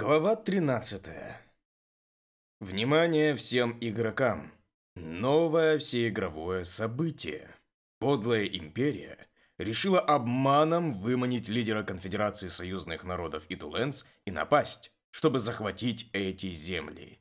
Глава 13. Внимание всем игрокам. Новое всеигровое событие. Подлая империя решила обманом выманить лидера Конфедерации союзных народов Идуленс и напасть, чтобы захватить эти земли.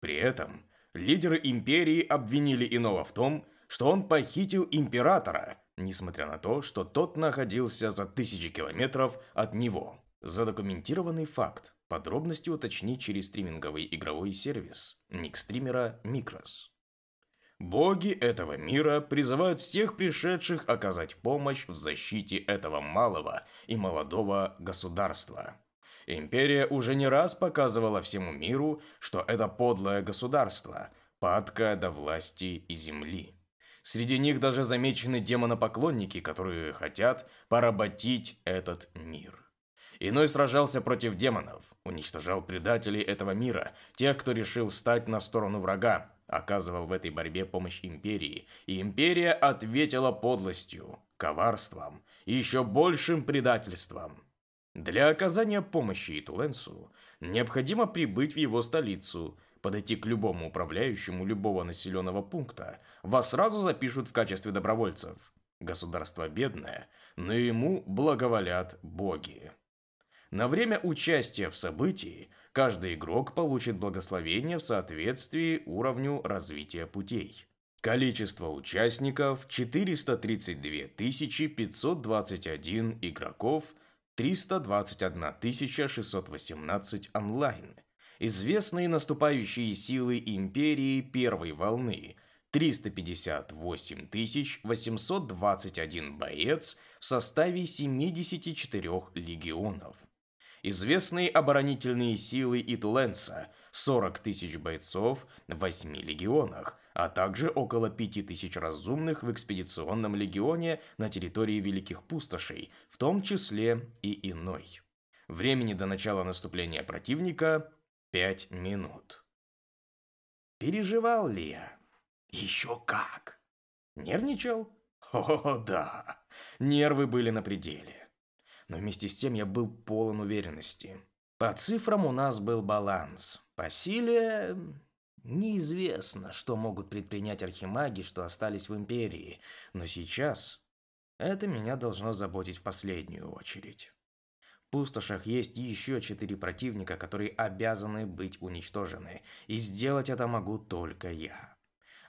При этом лидеры империи обвинили Иного в том, что он похитил императора, несмотря на то, что тот находился за тысячи километров от него. Задокументированный факт Подробности уточни через стриминговый игровой сервис ник стримера Микрос. Боги этого мира призывают всех пришедших оказать помощь в защите этого малого и молодого государства. Империя уже не раз показывала всему миру, что это подлое государство, падкое до власти и земли. Среди них даже замечены демонопоклонники, которые хотят поработить этот мир. Иной сражался против демонов, уничтожал предателей этого мира, тех, кто решил встать на сторону врага, оказывал в этой борьбе помощь империи, и империя ответила подлостью, коварством и еще большим предательством. Для оказания помощи Итуленсу необходимо прибыть в его столицу, подойти к любому управляющему любого населенного пункта, вас сразу запишут в качестве добровольцев. Государство бедное, но ему благоволят боги. На время участия в событии каждый игрок получит благословение в соответствии уровню развития путей. Количество участников 432 521 игроков, 321 618 онлайн. Известные наступающие силы империи первой волны 358 821 боец в составе 74 легионов известные оборонительные силы Итуленса, 40 тысяч бойцов в 8 легионах, а также около 5 тысяч разумных в экспедиционном легионе на территории Великих Пустошей, в том числе и иной. Времени до начала наступления противника – 5 минут. Переживал ли я? Еще как! Нервничал? О, да! Нервы были на пределе но вместе с тем я был полон уверенности. По цифрам у нас был баланс. По силе... Неизвестно, что могут предпринять архимаги, что остались в Империи. Но сейчас это меня должно заботить в последнюю очередь. В пустошах есть еще четыре противника, которые обязаны быть уничтожены. И сделать это могу только я.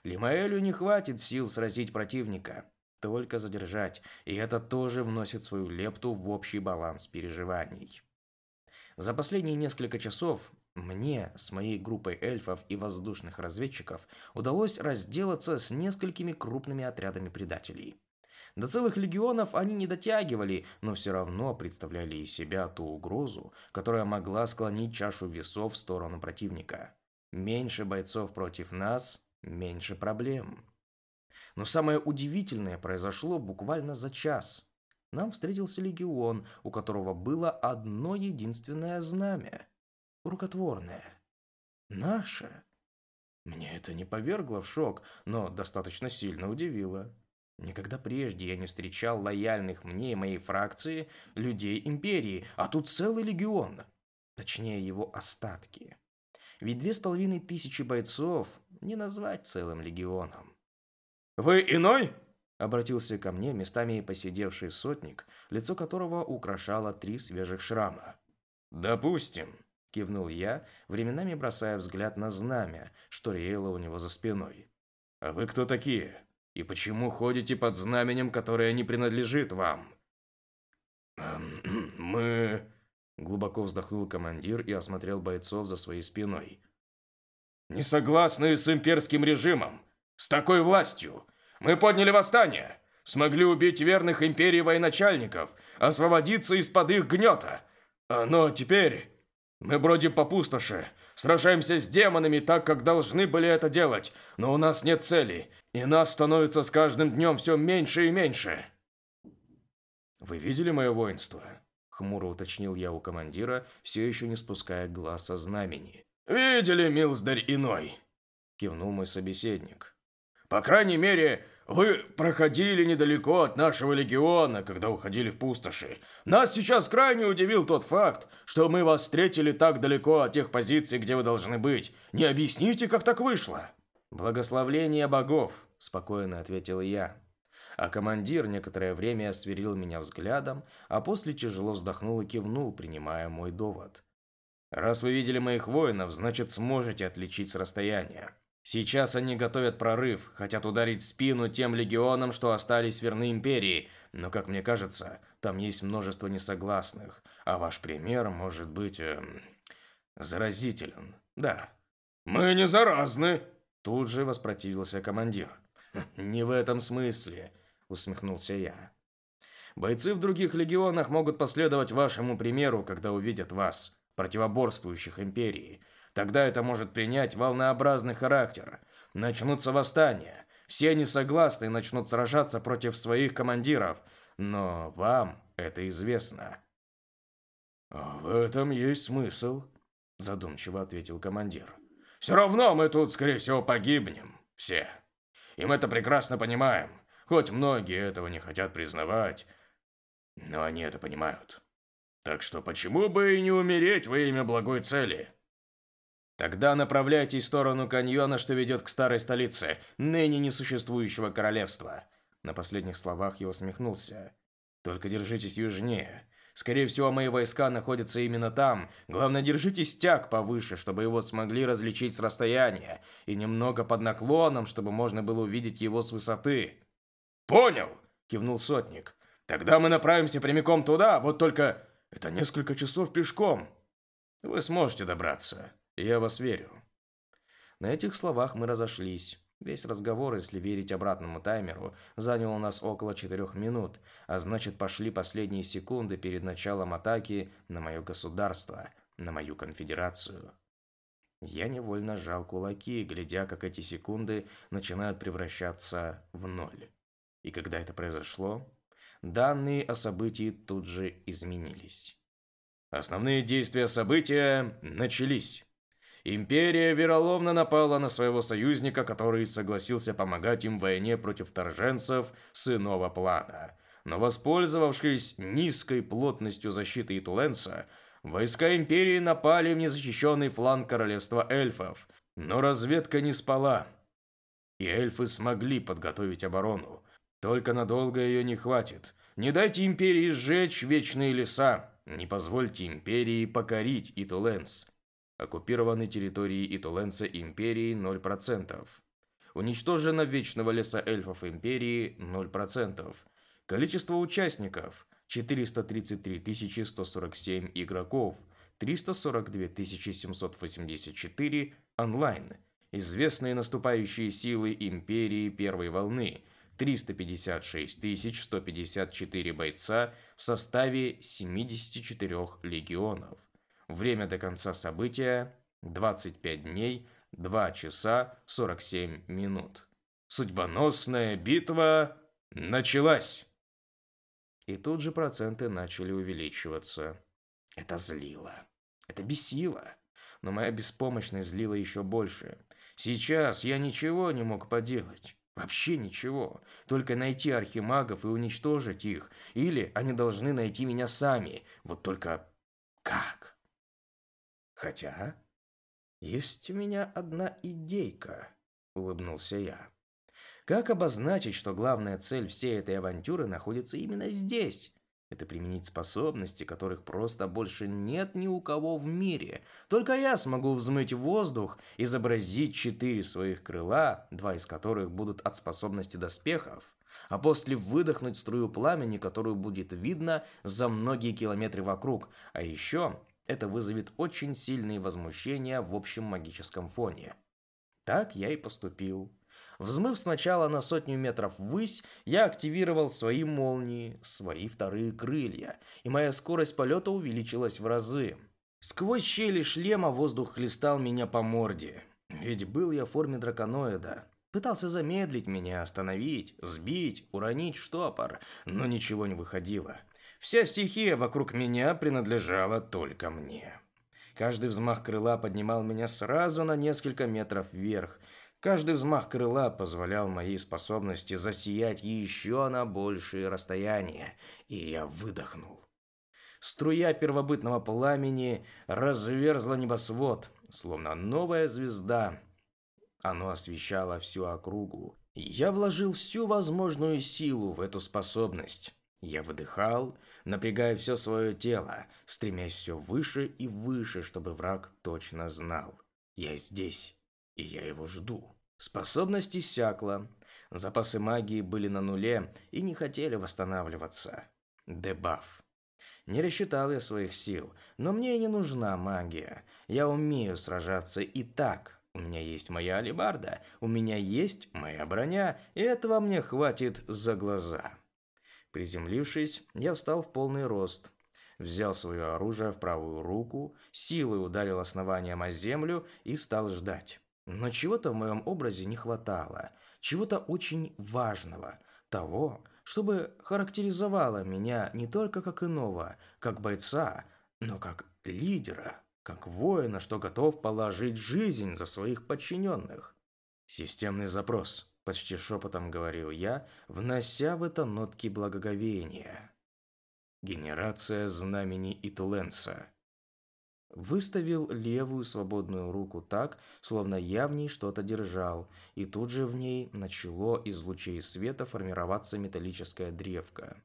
Лимаэлю не хватит сил сразить противника только задержать, и это тоже вносит свою лепту в общий баланс переживаний. За последние несколько часов мне с моей группой эльфов и воздушных разведчиков удалось разделаться с несколькими крупными отрядами предателей. До целых легионов они не дотягивали, но все равно представляли из себя ту угрозу, которая могла склонить чашу весов в сторону противника. Меньше бойцов против нас, меньше проблем. Но самое удивительное произошло буквально за час. Нам встретился легион, у которого было одно единственное знамя. Рукотворное. Наше. Мне это не повергло в шок, но достаточно сильно удивило. Никогда прежде я не встречал лояльных мне и моей фракции людей Империи, а тут целый легион. Точнее, его остатки. Ведь две с половиной тысячи бойцов не назвать целым легионом. «Вы иной?» – обратился ко мне местами посидевший сотник, лицо которого украшало три свежих шрама. «Допустим», – кивнул я, временами бросая взгляд на знамя, что реяло у него за спиной. «А вы кто такие? И почему ходите под знаменем, которое не принадлежит вам?» «Эм, «Мы...» – глубоко вздохнул командир и осмотрел бойцов за своей спиной. «Не согласны с имперским режимом, с такой властью, мы подняли восстание, смогли убить верных империи военачальников, освободиться из-под их гнета. А, но теперь мы бродим по пустоши, сражаемся с демонами так, как должны были это делать, но у нас нет цели, и нас становится с каждым днем все меньше и меньше. Вы видели мое воинство? Хмуро уточнил я у командира, все еще не спуская глаз со знамени. «Видели, милздарь иной!» – кивнул мой собеседник. По крайней мере, вы проходили недалеко от нашего легиона, когда уходили в пустоши. Нас сейчас крайне удивил тот факт, что мы вас встретили так далеко от тех позиций, где вы должны быть. Не объясните, как так вышло?» «Благословление богов», — спокойно ответил я. А командир некоторое время осверил меня взглядом, а после тяжело вздохнул и кивнул, принимая мой довод. «Раз вы видели моих воинов, значит сможете отличить с расстояния. Сейчас они готовят прорыв, хотят ударить спину тем легионам, что остались верны империи, но, как мне кажется, там есть множество несогласных, а ваш пример может быть эм, заразителен. Да. Мы не заразны, тут же воспротивился командир. Не в этом смысле, усмехнулся я. Бойцы в других легионах могут последовать вашему примеру, когда увидят вас, противоборствующих империи. Тогда это может принять волнообразный характер. Начнутся восстания. Все они согласны и начнут сражаться против своих командиров. Но вам это известно. «А «В этом есть смысл», – задумчиво ответил командир. «Все равно мы тут, скорее всего, погибнем. Все. И мы это прекрасно понимаем. Хоть многие этого не хотят признавать, но они это понимают. Так что почему бы и не умереть во имя благой цели?» Тогда направляйтесь в сторону каньона, что ведет к старой столице, ныне несуществующего королевства. На последних словах я усмехнулся. Только держитесь южнее. Скорее всего, мои войска находятся именно там. Главное, держите стяг повыше, чтобы его смогли различить с расстояния, и немного под наклоном, чтобы можно было увидеть его с высоты. Понял, кивнул сотник. Тогда мы направимся прямиком туда, вот только это несколько часов пешком. Вы сможете добраться. Я вас верю. На этих словах мы разошлись. Весь разговор, если верить обратному таймеру, занял у нас около четырех минут, а значит пошли последние секунды перед началом атаки на мое государство, на мою конфедерацию. Я невольно сжал кулаки, глядя, как эти секунды начинают превращаться в ноль. И когда это произошло, данные о событии тут же изменились. Основные действия события начались. Империя вероломно напала на своего союзника, который согласился помогать им в войне против вторженцев с иного плана. Но воспользовавшись низкой плотностью защиты Итуленса, войска Империи напали в незащищенный фланг королевства эльфов. Но разведка не спала, и эльфы смогли подготовить оборону. Только надолго ее не хватит. Не дайте Империи сжечь вечные леса. Не позвольте Империи покорить Итуленс. Оккупированы территории Итуленса Империи 0%. Уничтожено Вечного Леса Эльфов Империи 0%. Количество участников 433 147 игроков, 342 784 онлайн. Известные наступающие силы Империи первой волны 356 154 бойца в составе 74 легионов. Время до конца события 25 дней, 2 часа 47 минут. Судьбоносная битва началась. И тут же проценты начали увеличиваться. Это злило. Это бесило. Но моя беспомощность злила еще больше. Сейчас я ничего не мог поделать. Вообще ничего. Только найти архимагов и уничтожить их. Или они должны найти меня сами. Вот только как? Хотя есть у меня одна идейка, улыбнулся я. Как обозначить, что главная цель всей этой авантюры находится именно здесь? Это применить способности, которых просто больше нет ни у кого в мире. Только я смогу взмыть воздух, изобразить четыре своих крыла, два из которых будут от способности доспехов, а после выдохнуть струю пламени, которую будет видно за многие километры вокруг. А еще это вызовет очень сильные возмущения в общем магическом фоне. Так я и поступил. Взмыв сначала на сотню метров ввысь, я активировал свои молнии, свои вторые крылья, и моя скорость полета увеличилась в разы. Сквозь щели шлема воздух хлестал меня по морде. Ведь был я в форме драконоида. Пытался замедлить меня, остановить, сбить, уронить в штопор, но ничего не выходило. Вся стихия вокруг меня принадлежала только мне. Каждый взмах крыла поднимал меня сразу на несколько метров вверх. Каждый взмах крыла позволял моей способности засиять еще на большие расстояния, и я выдохнул. Струя первобытного пламени разверзла небосвод, словно новая звезда. Оно освещало всю округу. Я вложил всю возможную силу в эту способность. Я выдыхал, напрягая все свое тело, стремясь все выше и выше, чтобы враг точно знал. Я здесь, и я его жду. Способность иссякла. Запасы магии были на нуле и не хотели восстанавливаться. Дебаф. Не рассчитал я своих сил, но мне не нужна магия. Я умею сражаться и так. У меня есть моя алебарда, у меня есть моя броня, и этого мне хватит за глаза. Приземлившись, я встал в полный рост. Взял свое оружие в правую руку, силой ударил основанием о землю и стал ждать. Но чего-то в моем образе не хватало, чего-то очень важного, того, чтобы характеризовало меня не только как иного, как бойца, но как лидера, как воина, что готов положить жизнь за своих подчиненных. Системный запрос, почти шепотом говорил я, внося в это нотки благоговения. Генерация знамени Итуленса. Выставил левую свободную руку так, словно я в ней что-то держал, и тут же в ней начало из лучей света формироваться металлическая древко.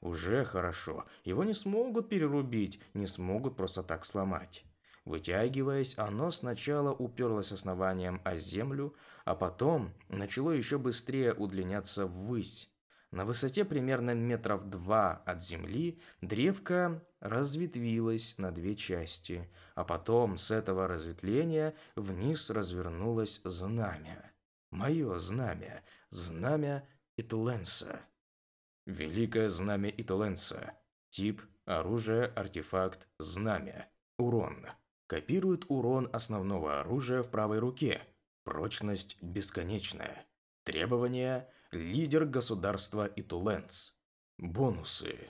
Уже хорошо, его не смогут перерубить, не смогут просто так сломать. Вытягиваясь, оно сначала уперлось основанием о землю, а потом начало еще быстрее удлиняться ввысь. На высоте примерно метров два от земли древко разветвилась на две части, а потом с этого разветвления вниз развернулось знамя. Мое знамя, знамя Итленса. Великое знамя Итленса. Тип, оружие, артефакт, знамя. Урон. Копирует урон основного оружия в правой руке. Прочность бесконечная. Требования – лидер государства Итуленс. Бонусы.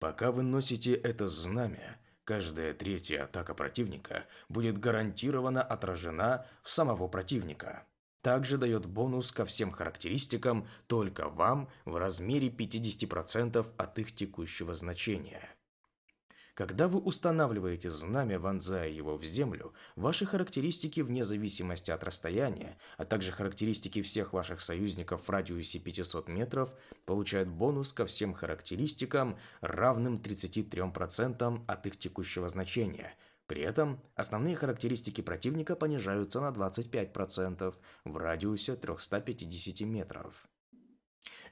Пока вы носите это знамя, каждая третья атака противника будет гарантированно отражена в самого противника. Также дает бонус ко всем характеристикам только вам в размере 50% от их текущего значения. Когда вы устанавливаете знамя, вонзая его в землю, ваши характеристики вне зависимости от расстояния, а также характеристики всех ваших союзников в радиусе 500 метров получают бонус ко всем характеристикам, равным 33% от их текущего значения. При этом основные характеристики противника понижаются на 25% в радиусе 350 метров.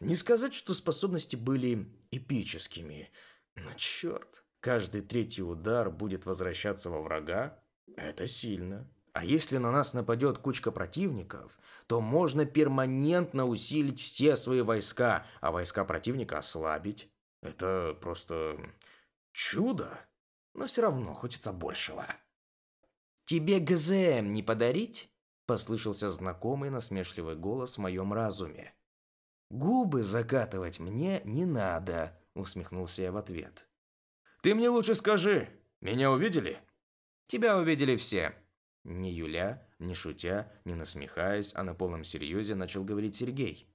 Не сказать, что способности были эпическими, но черт, каждый третий удар будет возвращаться во врага, это сильно. А если на нас нападет кучка противников, то можно перманентно усилить все свои войска, а войска противника ослабить. Это просто чудо. Но все равно хочется большего. «Тебе ГЗМ не подарить?» – послышался знакомый насмешливый голос в моем разуме. «Губы закатывать мне не надо», – усмехнулся я в ответ. Ты мне лучше скажи, меня увидели? Тебя увидели все. Не юля, не шутя, не насмехаясь, а на полном серьезе начал говорить Сергей.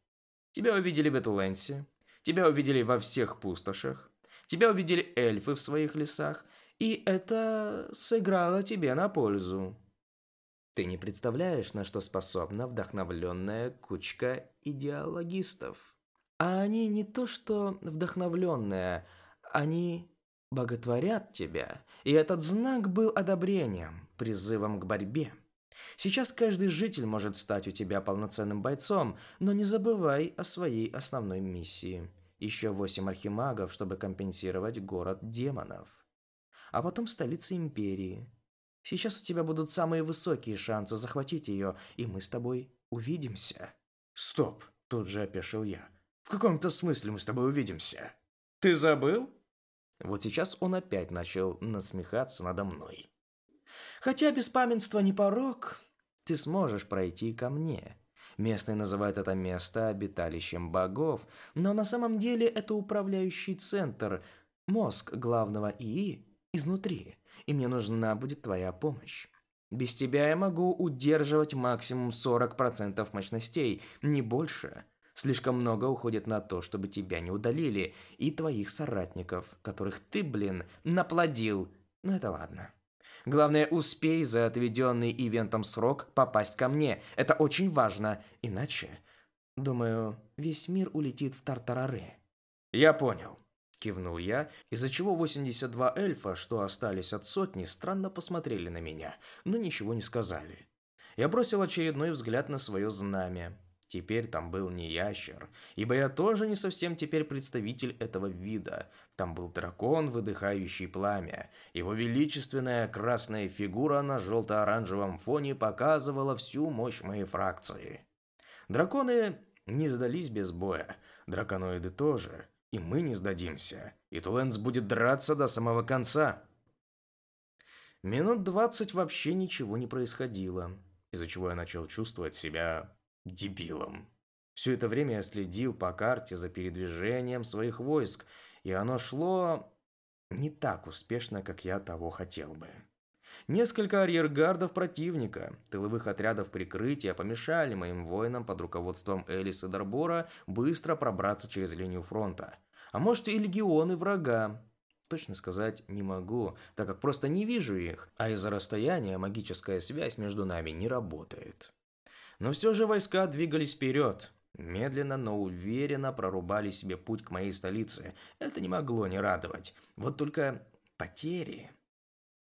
Тебя увидели в Этуленсе, тебя увидели во всех пустошах, тебя увидели эльфы в своих лесах, и это сыграло тебе на пользу. Ты не представляешь, на что способна вдохновленная кучка идеологистов. А они не то что вдохновленная, они боготворят тебя, и этот знак был одобрением, призывом к борьбе. Сейчас каждый житель может стать у тебя полноценным бойцом, но не забывай о своей основной миссии. Еще восемь архимагов, чтобы компенсировать город демонов. А потом столица империи. Сейчас у тебя будут самые высокие шансы захватить ее, и мы с тобой увидимся. Стоп, тут же опешил я. В каком-то смысле мы с тобой увидимся. Ты забыл? Вот сейчас он опять начал насмехаться надо мной. Хотя беспамятство не порог, ты сможешь пройти ко мне. Местные называют это место обиталищем богов, но на самом деле это управляющий центр, мозг главного ИИ изнутри, и мне нужна будет твоя помощь. Без тебя я могу удерживать максимум 40% мощностей, не больше. Слишком много уходит на то, чтобы тебя не удалили, и твоих соратников, которых ты, блин, наплодил. Но это ладно. Главное, успей за отведенный ивентом срок попасть ко мне. Это очень важно. Иначе, думаю, весь мир улетит в тартарары. Я понял. Кивнул я, из-за чего 82 эльфа, что остались от сотни, странно посмотрели на меня, но ничего не сказали. Я бросил очередной взгляд на свое знамя. Теперь там был не ящер, ибо я тоже не совсем теперь представитель этого вида. Там был дракон, выдыхающий пламя. Его величественная красная фигура на желто-оранжевом фоне показывала всю мощь моей фракции. Драконы не сдались без боя, драконоиды тоже, и мы не сдадимся, и Туленс будет драться до самого конца. Минут двадцать вообще ничего не происходило, из-за чего я начал чувствовать себя дебилом. Все это время я следил по карте за передвижением своих войск, и оно шло не так успешно, как я того хотел бы. Несколько арьергардов противника, тыловых отрядов прикрытия помешали моим воинам под руководством Элиса Дарбора быстро пробраться через линию фронта. А может и легионы врага. Точно сказать не могу, так как просто не вижу их, а из-за расстояния магическая связь между нами не работает. Но все же войска двигались вперед. Медленно, но уверенно прорубали себе путь к моей столице. Это не могло не радовать. Вот только потери...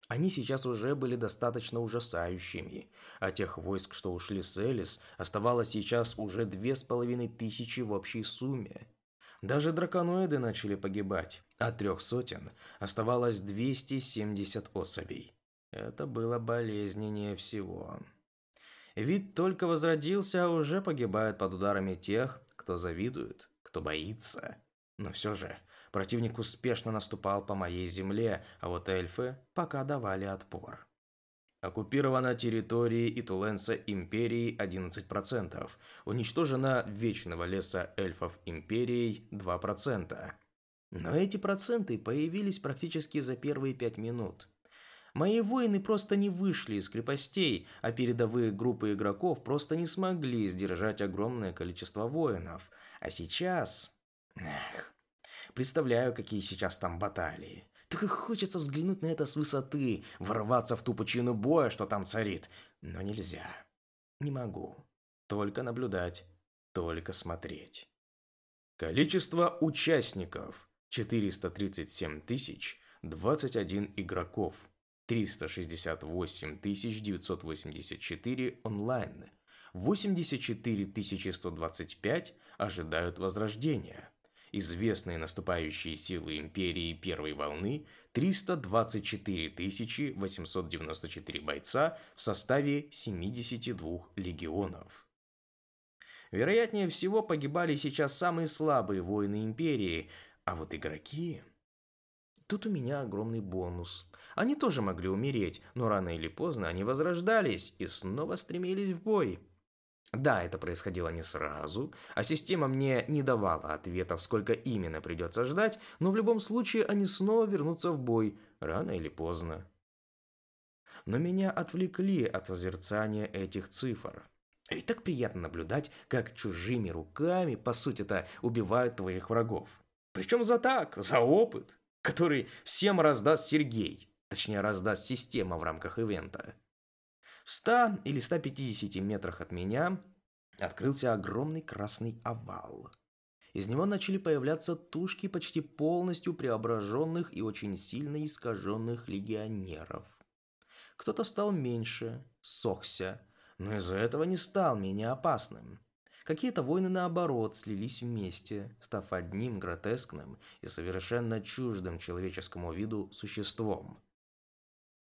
Они сейчас уже были достаточно ужасающими. А тех войск, что ушли с Элис, оставалось сейчас уже две с половиной тысячи в общей сумме. Даже драконоиды начали погибать. От трех сотен оставалось 270 особей. Это было болезненнее всего. Вид только возродился, а уже погибает под ударами тех, кто завидует, кто боится. Но все же, противник успешно наступал по моей земле, а вот эльфы пока давали отпор. Оккупирована территория Итуленса Империи 11%. Уничтожена Вечного Леса Эльфов Империей 2%. Но эти проценты появились практически за первые пять минут. Мои воины просто не вышли из крепостей, а передовые группы игроков просто не смогли сдержать огромное количество воинов. А сейчас... Эх, представляю, какие сейчас там баталии. Так хочется взглянуть на это с высоты, ворваться в ту пучину боя, что там царит. Но нельзя. Не могу. Только наблюдать, только смотреть. Количество участников 437 тысяч 21 игроков. 368 984 онлайн. 84 125 ожидают возрождения. Известные наступающие силы империи первой волны 324 894 бойца в составе 72 легионов. Вероятнее всего погибали сейчас самые слабые воины империи, а вот игроки... Тут у меня огромный бонус. Они тоже могли умереть, но рано или поздно они возрождались и снова стремились в бой. Да, это происходило не сразу, а система мне не давала ответов, сколько именно придется ждать, но в любом случае они снова вернутся в бой, рано или поздно. Но меня отвлекли от созерцания этих цифр. Ведь так приятно наблюдать, как чужими руками, по сути-то, убивают твоих врагов. Причем за так, за опыт который всем раздаст Сергей, точнее раздаст система в рамках ивента. В 100 или 150 метрах от меня открылся огромный красный овал. Из него начали появляться тушки почти полностью преображенных и очень сильно искаженных легионеров. Кто-то стал меньше, сохся, но из-за этого не стал менее опасным. Какие-то воины, наоборот, слились вместе, став одним гротескным и совершенно чуждым человеческому виду существом.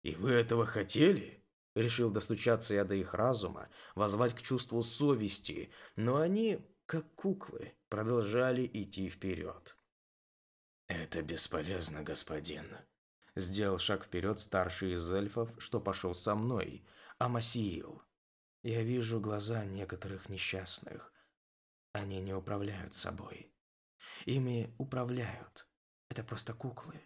«И вы этого хотели?» Решил достучаться я до их разума, возвать к чувству совести, но они, как куклы, продолжали идти вперед. «Это бесполезно, господин», — сделал шаг вперед старший из эльфов, что пошел со мной, Амасиил. Я вижу глаза некоторых несчастных. Они не управляют собой. Ими управляют. Это просто куклы.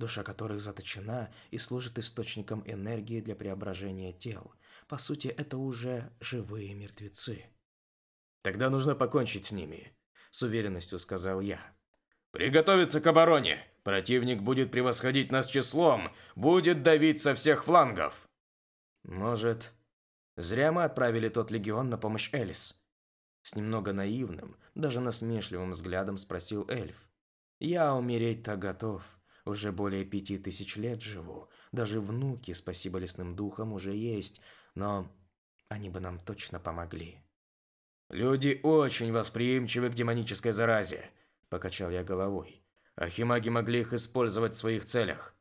душа которых заточена и служит источником энергии для преображения тел. По сути, это уже живые мертвецы. Тогда нужно покончить с ними, с уверенностью сказал я. Приготовиться к обороне. Противник будет превосходить нас числом, будет давить со всех флангов. Может, зря мы отправили тот легион на помощь Элис? С немного наивным, даже насмешливым взглядом спросил эльф. Я умереть-то готов. Уже более пяти тысяч лет живу. Даже внуки, спасибо лесным духам, уже есть. Но они бы нам точно помогли. Люди очень восприимчивы к демонической заразе, покачал я головой. Архимаги могли их использовать в своих целях.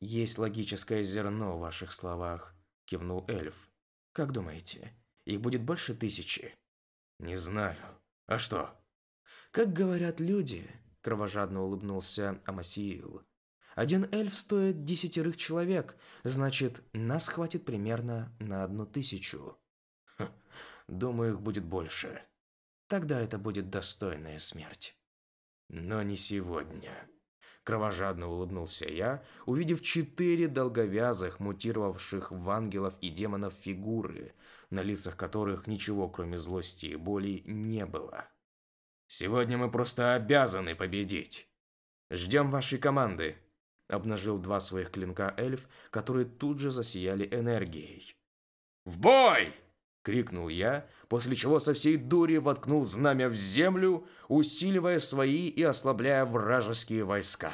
Есть логическое зерно в ваших словах, кивнул эльф. Как думаете, их будет больше тысячи? Не знаю. А что? Как говорят люди, кровожадно улыбнулся Амасиил. Один эльф стоит десятерых человек, значит, нас хватит примерно на одну тысячу. Ха, думаю, их будет больше. Тогда это будет достойная смерть. Но не сегодня. Кровожадно улыбнулся я, увидев четыре долговязых, мутировавших в ангелов и демонов фигуры, на лицах которых ничего, кроме злости и боли, не было. «Сегодня мы просто обязаны победить. Ждем вашей команды», — обнажил два своих клинка эльф, которые тут же засияли энергией. «В бой!» — крикнул я, после чего со всей дури воткнул знамя в землю, усиливая свои и ослабляя вражеские войска.